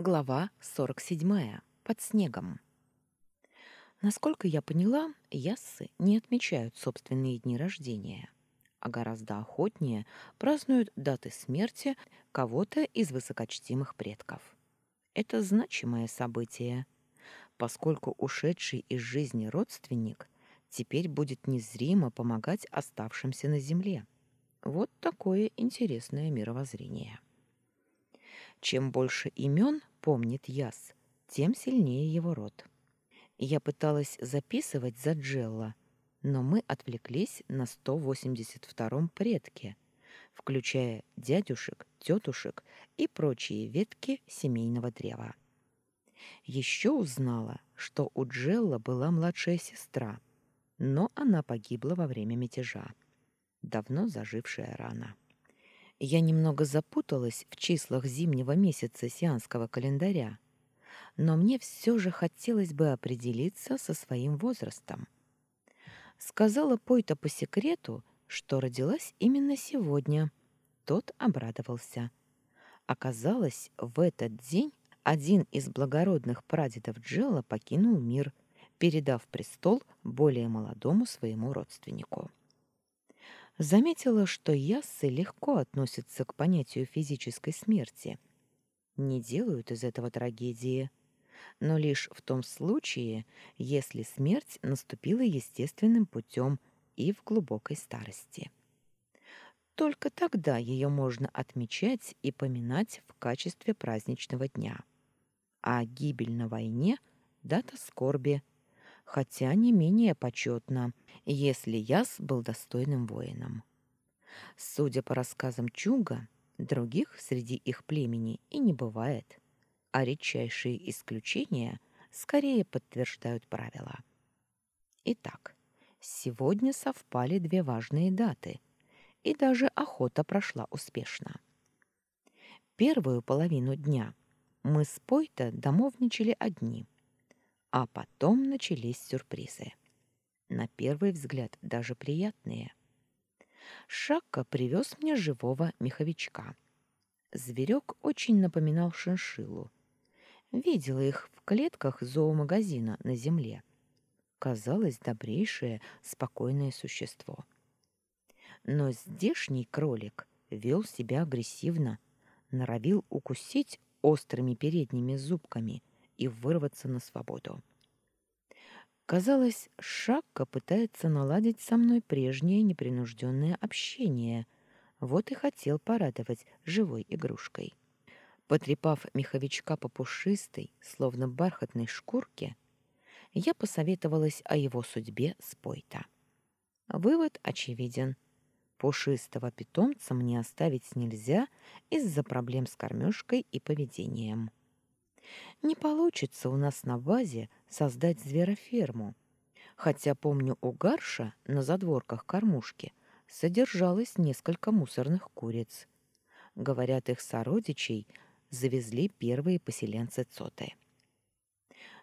Глава 47. Под снегом. Насколько я поняла, яссы не отмечают собственные дни рождения, а гораздо охотнее празднуют даты смерти кого-то из высокочтимых предков. Это значимое событие, поскольку ушедший из жизни родственник теперь будет незримо помогать оставшимся на земле. Вот такое интересное мировоззрение. Чем больше имен помнит Яс, тем сильнее его род. Я пыталась записывать за Джелла, но мы отвлеклись на 182-м предке, включая дядюшек, тетушек и прочие ветки семейного древа. Еще узнала, что у Джелла была младшая сестра, но она погибла во время мятежа. Давно зажившая рана. Я немного запуталась в числах зимнего месяца сианского календаря, но мне все же хотелось бы определиться со своим возрастом. Сказала Пойта по секрету, что родилась именно сегодня. Тот обрадовался. Оказалось, в этот день один из благородных прадедов Джелла покинул мир, передав престол более молодому своему родственнику. Заметила, что яссы легко относятся к понятию физической смерти. Не делают из этого трагедии, но лишь в том случае, если смерть наступила естественным путем и в глубокой старости. Только тогда ее можно отмечать и поминать в качестве праздничного дня. А гибель на войне — дата скорби — хотя не менее почетно, если Яс был достойным воином. Судя по рассказам Чуга, других среди их племени и не бывает, а редчайшие исключения скорее подтверждают правила. Итак, сегодня совпали две важные даты, и даже охота прошла успешно. Первую половину дня мы с Пойта домовничали одни — а потом начались сюрпризы. На первый взгляд даже приятные. Шакка привез мне живого меховичка. Зверек очень напоминал шиншиллу. Видела их в клетках зоомагазина на земле. Казалось, добрейшее, спокойное существо. Но здешний кролик вел себя агрессивно, норовил укусить острыми передними зубками и вырваться на свободу. Казалось, Шакка пытается наладить со мной прежнее непринужденное общение, вот и хотел порадовать живой игрушкой. Потрепав меховичка по пушистой, словно бархатной шкурке, я посоветовалась о его судьбе с Пойта. Вывод очевиден. Пушистого питомца мне оставить нельзя из-за проблем с кормежкой и поведением. Не получится у нас на базе создать звероферму. Хотя, помню, у Гарша на задворках кормушки содержалось несколько мусорных куриц. Говорят, их сородичей завезли первые поселенцы Цоты.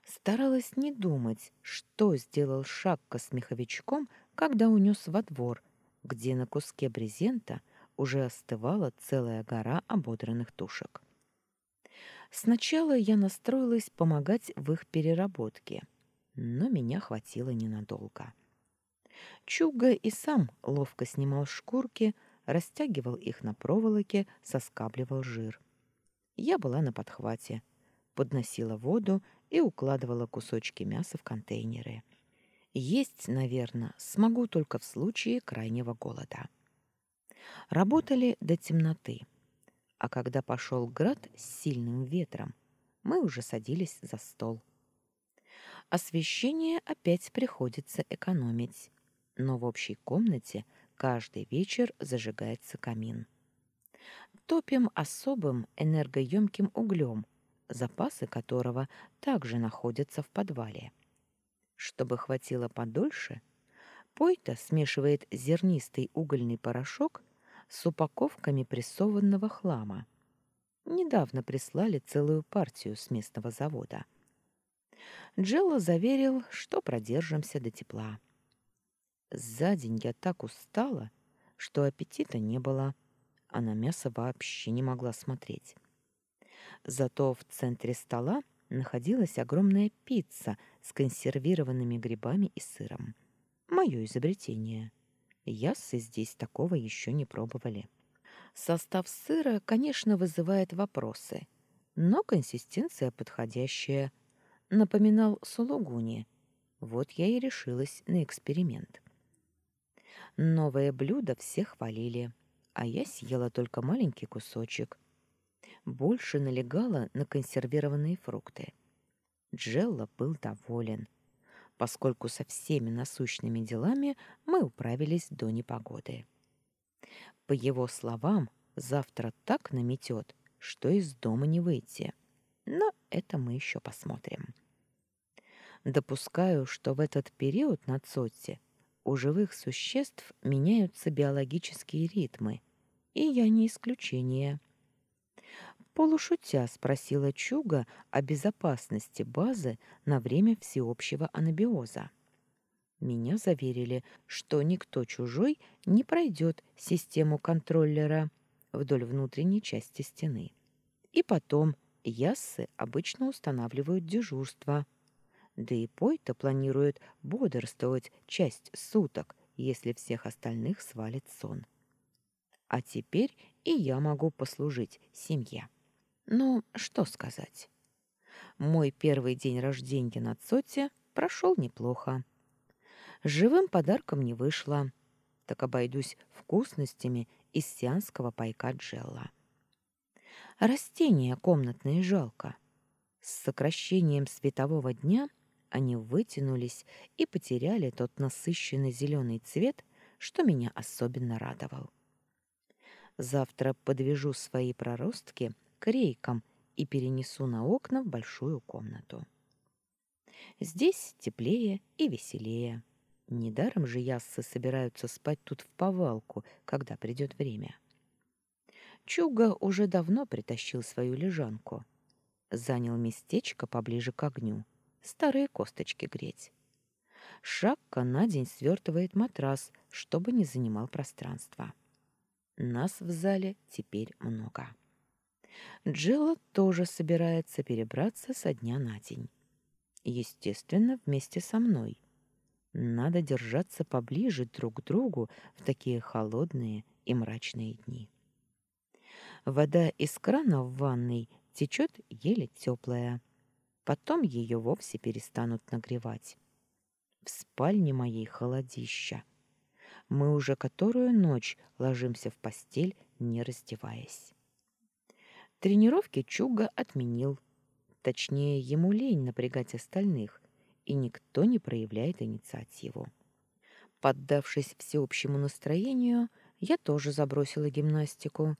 Старалась не думать, что сделал Шакка с меховичком, когда унес во двор, где на куске брезента уже остывала целая гора ободранных тушек. Сначала я настроилась помогать в их переработке, но меня хватило ненадолго. Чуга и сам ловко снимал шкурки, растягивал их на проволоке, соскабливал жир. Я была на подхвате, подносила воду и укладывала кусочки мяса в контейнеры. Есть, наверное, смогу только в случае крайнего голода. Работали до темноты а когда пошел град с сильным ветром, мы уже садились за стол. Освещение опять приходится экономить, но в общей комнате каждый вечер зажигается камин. Топим особым энергоемким углем, запасы которого также находятся в подвале. Чтобы хватило подольше, Пойта смешивает зернистый угольный порошок с упаковками прессованного хлама. Недавно прислали целую партию с местного завода. Джелло заверил, что продержимся до тепла. За день я так устала, что аппетита не было, а на мясо вообще не могла смотреть. Зато в центре стола находилась огромная пицца с консервированными грибами и сыром. Мое изобретение. Яссы здесь такого еще не пробовали. Состав сыра, конечно, вызывает вопросы, но консистенция подходящая. Напоминал сулугуни. Вот я и решилась на эксперимент. Новое блюдо все хвалили, а я съела только маленький кусочек. Больше налегала на консервированные фрукты. Джелла был доволен, поскольку со всеми насущными делами мы управились до непогоды. По его словам, завтра так наметет, что из дома не выйти. Но это мы еще посмотрим. Допускаю, что в этот период на Цотте у живых существ меняются биологические ритмы, и я не исключение. Полушутя спросила Чуга о безопасности базы на время всеобщего анабиоза. Меня заверили, что никто чужой не пройдет систему контроллера вдоль внутренней части стены. И потом яссы обычно устанавливают дежурство – да и Пойта планирует бодрствовать часть суток, если всех остальных свалит сон. А теперь и я могу послужить семье. Ну, что сказать. Мой первый день рождения на Цоте прошел неплохо. Живым подарком не вышло, так обойдусь вкусностями из сианского пайка Джелла. Растения комнатные жалко. С сокращением светового дня они вытянулись и потеряли тот насыщенный зеленый цвет, что меня особенно радовал. Завтра подвяжу свои проростки к рейкам и перенесу на окна в большую комнату. Здесь теплее и веселее. Недаром же яссы собираются спать тут в повалку, когда придет время. Чуга уже давно притащил свою лежанку. Занял местечко поближе к огню старые косточки греть. Шакка на день свертывает матрас, чтобы не занимал пространства. Нас в зале теперь много. Джилла тоже собирается перебраться со дня на день. Естественно, вместе со мной. Надо держаться поближе друг к другу в такие холодные и мрачные дни. Вода из крана в ванной течет еле теплая, Потом ее вовсе перестанут нагревать. В спальне моей холодища. Мы уже которую ночь ложимся в постель, не раздеваясь. Тренировки Чуга отменил. Точнее, ему лень напрягать остальных, и никто не проявляет инициативу. Поддавшись всеобщему настроению, я тоже забросила гимнастику,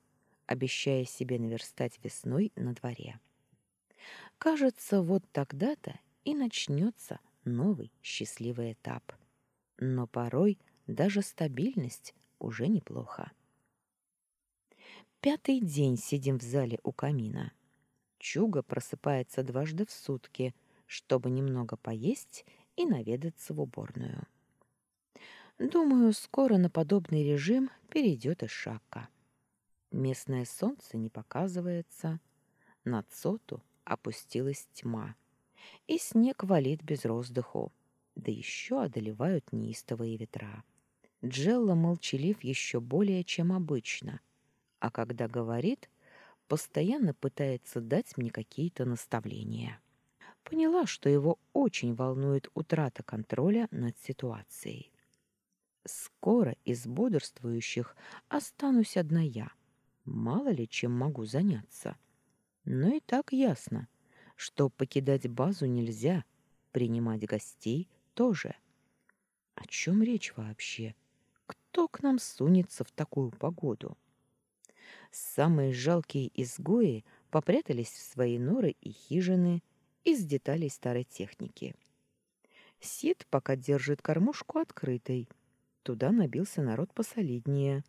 обещая себе наверстать весной на дворе. Кажется, вот тогда-то и начнется новый счастливый этап. Но порой даже стабильность уже неплохо. Пятый день сидим в зале у камина. Чуга просыпается дважды в сутки, чтобы немного поесть и наведаться в уборную. Думаю, скоро на подобный режим перейдет и Шака. Местное солнце не показывается. На Цоту опустилась тьма, и снег валит без роздыху, да еще одолевают неистовые ветра. Джелла молчалив еще более, чем обычно, а когда говорит, постоянно пытается дать мне какие-то наставления. Поняла, что его очень волнует утрата контроля над ситуацией. Скоро из бодрствующих останусь одна я. Мало ли чем могу заняться. Но и так ясно, что покидать базу нельзя, принимать гостей тоже. О чем речь вообще? Кто к нам сунется в такую погоду? Самые жалкие изгои попрятались в свои норы и хижины из деталей старой техники. Сид пока держит кормушку открытой. Туда набился народ посолиднее.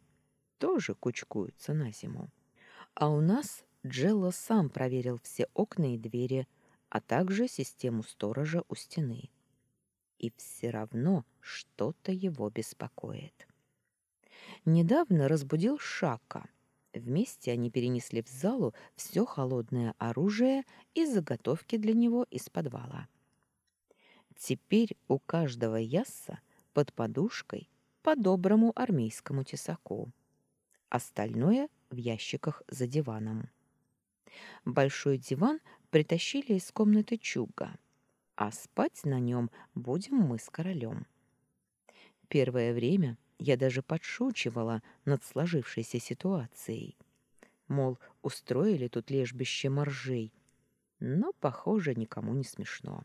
Тоже кучкуются на зиму. А у нас Джелло сам проверил все окна и двери, а также систему сторожа у стены. И все равно что-то его беспокоит. Недавно разбудил Шака. Вместе они перенесли в залу все холодное оружие и заготовки для него из подвала. Теперь у каждого ясса под подушкой по доброму армейскому тесаку. Остальное в ящиках за диваном. Большой диван притащили из комнаты Чуга, а спать на нем будем мы с королем. Первое время я даже подшучивала над сложившейся ситуацией. Мол, устроили тут лежбище моржей. Но, похоже, никому не смешно.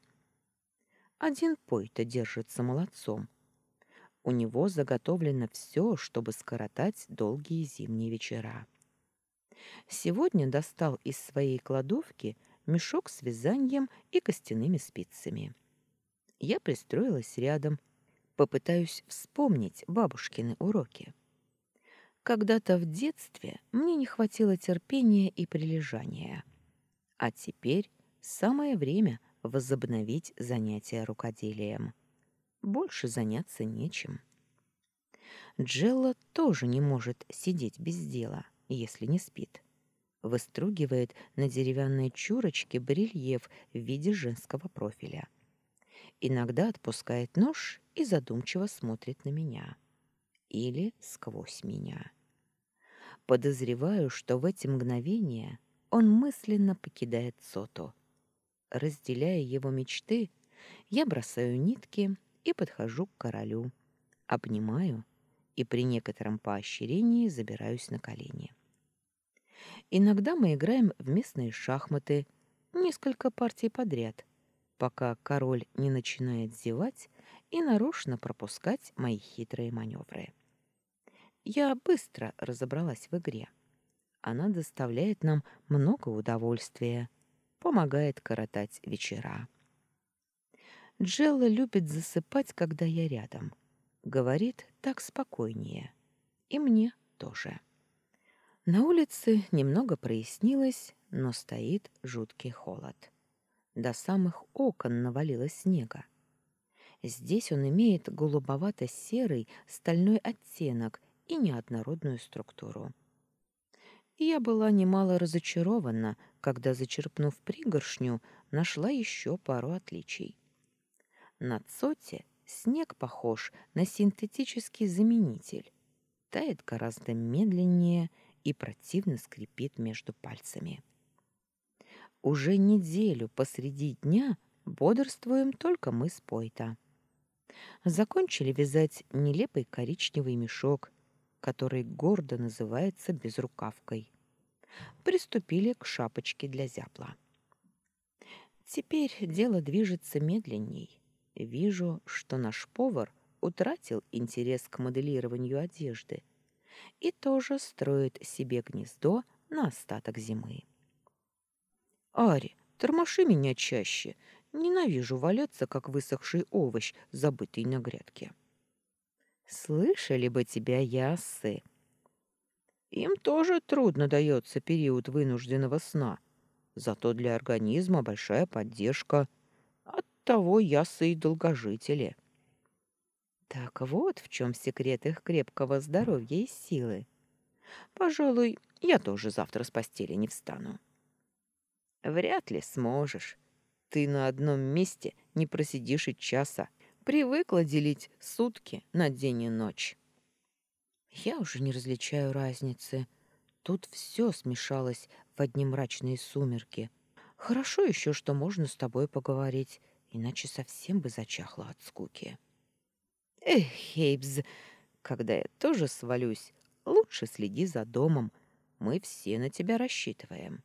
Один Пойта держится молодцом. У него заготовлено все, чтобы скоротать долгие зимние вечера. Сегодня достал из своей кладовки мешок с вязанием и костяными спицами. Я пристроилась рядом Попытаюсь вспомнить бабушкины уроки. Когда-то в детстве мне не хватило терпения и прилежания. А теперь самое время возобновить занятия рукоделием. Больше заняться нечем. Джелла тоже не может сидеть без дела, если не спит. Выстругивает на деревянной чурочке барельеф в виде женского профиля. Иногда отпускает нож и задумчиво смотрит на меня. Или сквозь меня. Подозреваю, что в эти мгновения он мысленно покидает Соту. Разделяя его мечты, я бросаю нитки и подхожу к королю, обнимаю и при некотором поощрении забираюсь на колени. Иногда мы играем в местные шахматы, несколько партий подряд, пока король не начинает зевать и нарочно пропускать мои хитрые маневры. Я быстро разобралась в игре. Она доставляет нам много удовольствия, помогает коротать вечера. Джелла любит засыпать, когда я рядом. Говорит, так спокойнее. И мне тоже. На улице немного прояснилось, но стоит жуткий холод. До самых окон навалилось снега. Здесь он имеет голубовато-серый стальной оттенок и неоднородную структуру. Я была немало разочарована, когда, зачерпнув пригоршню, нашла еще пару отличий. На цоте снег похож на синтетический заменитель. Тает гораздо медленнее и противно скрипит между пальцами. Уже неделю посреди дня бодрствуем только мы с Пойта. Закончили вязать нелепый коричневый мешок, который гордо называется безрукавкой. Приступили к шапочке для зяпла. Теперь дело движется медленней. Вижу, что наш повар утратил интерес к моделированию одежды и тоже строит себе гнездо на остаток зимы. «Ари, тормоши меня чаще. Ненавижу валяться, как высохший овощ, забытый на грядке. Слышали бы тебя ясы. Им тоже трудно дается период вынужденного сна. Зато для организма большая поддержка. От того ясы и долгожители. Так вот в чем секрет их крепкого здоровья и силы. Пожалуй, я тоже завтра с постели не встану. Вряд ли сможешь. Ты на одном месте не просидишь и часа. Привыкла делить сутки на день и ночь. Я уже не различаю разницы. Тут все смешалось в одни мрачные сумерки. Хорошо еще, что можно с тобой поговорить, иначе совсем бы зачахла от скуки. Эх, Хейбс, когда я тоже свалюсь, лучше следи за домом. Мы все на тебя рассчитываем.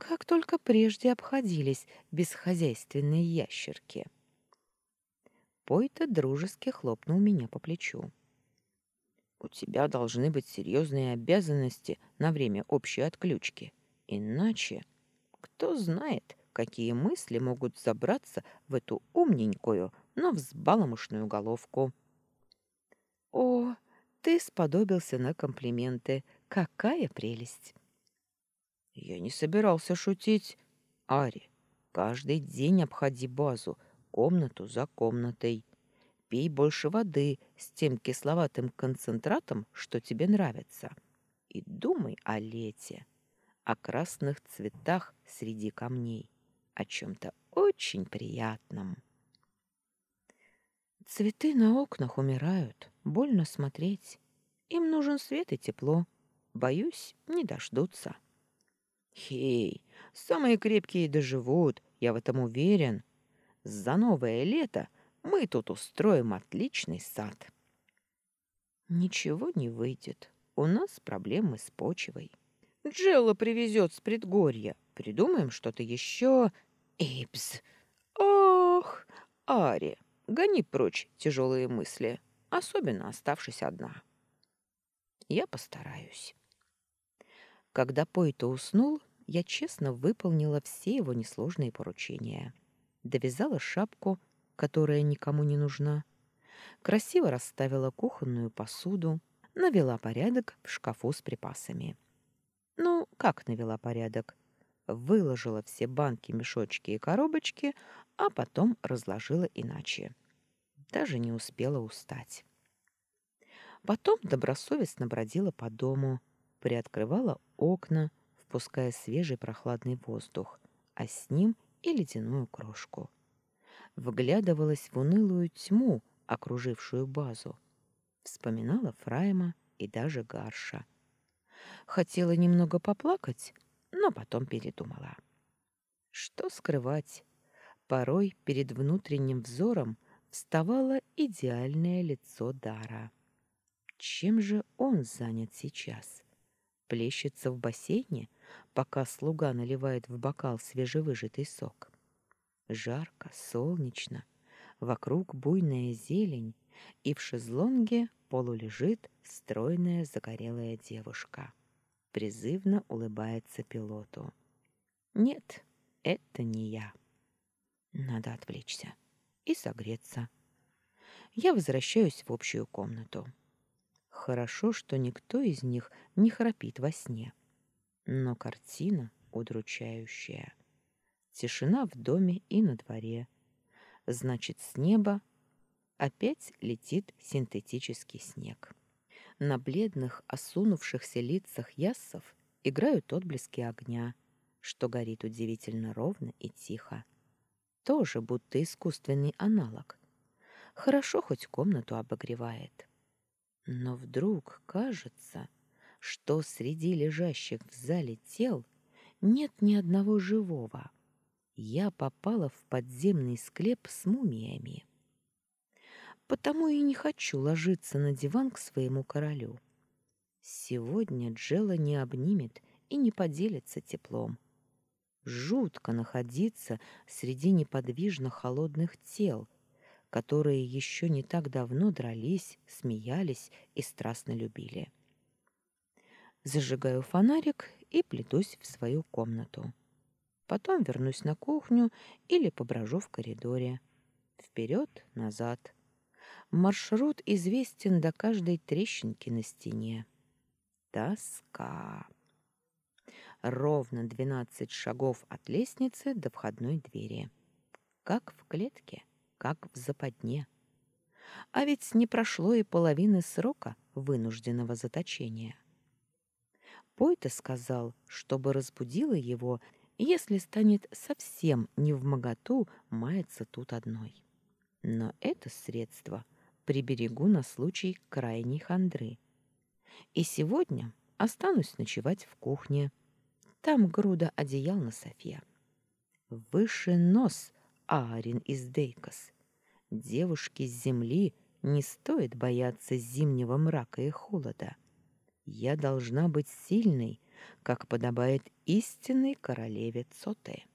Как только прежде обходились бесхозяйственные ящерки. Пойта дружески хлопнул меня по плечу. «У тебя должны быть серьезные обязанности на время общей отключки. Иначе, кто знает, какие мысли могут забраться в эту умненькую, но взбаламушную головку». «О, ты сподобился на комплименты. Какая прелесть!» Я не собирался шутить. Ари, каждый день обходи базу, комнату за комнатой. Пей больше воды с тем кисловатым концентратом, что тебе нравится. и думай о лете, о красных цветах среди камней, о чем-то очень приятном. Цветы на окнах умирают, больно смотреть. Им нужен свет и тепло. Боюсь, не дождутся. Хей, самые крепкие доживут, я в этом уверен. За новое лето мы тут устроим отличный сад. Ничего не выйдет. У нас проблемы с почвой. Джелла привезет с предгорья. Придумаем что-то еще. Эйпс. Ох, Ари, гони прочь тяжелые мысли, особенно оставшись одна. Я постараюсь. Когда Пойто уснул, я честно выполнила все его несложные поручения. Довязала шапку, которая никому не нужна, красиво расставила кухонную посуду, навела порядок в шкафу с припасами. Ну, как навела порядок? Выложила все банки, мешочки и коробочки, а потом разложила иначе. Даже не успела устать. Потом добросовестно бродила по дому, приоткрывала окна, впуская свежий прохладный воздух, а с ним и ледяную крошку. Вглядывалась в унылую тьму, окружившую базу. Вспоминала Фрайма и даже Гарша. Хотела немного поплакать, но потом передумала. Что скрывать? Порой перед внутренним взором вставало идеальное лицо Дара. Чем же он занят сейчас? Плещется в бассейне, пока слуга наливает в бокал свежевыжатый сок. Жарко, солнечно, Вокруг буйная зелень, и в шезлонге полулежит стройная загорелая девушка. Призывно улыбается пилоту. Нет, это не я. Надо отвлечься и согреться. Я возвращаюсь в общую комнату. Хорошо, что никто из них не храпит во сне. Но картина удручающая. Тишина в доме и на дворе — Значит, с неба опять летит синтетический снег. На бледных, осунувшихся лицах яссов играют отблески огня, что горит удивительно ровно и тихо. Тоже будто искусственный аналог. Хорошо хоть комнату обогревает. Но вдруг кажется, что среди лежащих в зале тел нет ни одного живого я попала в подземный склеп с мумиями. Потому и не хочу ложиться на диван к своему королю. Сегодня Джела не обнимет и не поделится теплом. Жутко находиться среди неподвижно холодных тел, которые еще не так давно дрались, смеялись и страстно любили. Зажигаю фонарик и плетусь в свою комнату. Потом вернусь на кухню или поброжу в коридоре. Вперед, назад. Маршрут известен до каждой трещинки на стене. Тоска. Ровно двенадцать шагов от лестницы до входной двери. Как в клетке, как в западне. А ведь не прошло и половины срока вынужденного заточения. Пойта сказал, чтобы разбудила его если станет совсем не в моготу маяться тут одной. Но это средство приберегу на случай крайней хандры. И сегодня останусь ночевать в кухне. Там груда одеял на софе. Выше нос, Аарин из Дейкос. Девушке с земли не стоит бояться зимнего мрака и холода. Я должна быть сильной, как подобает истинной королеве Цоте.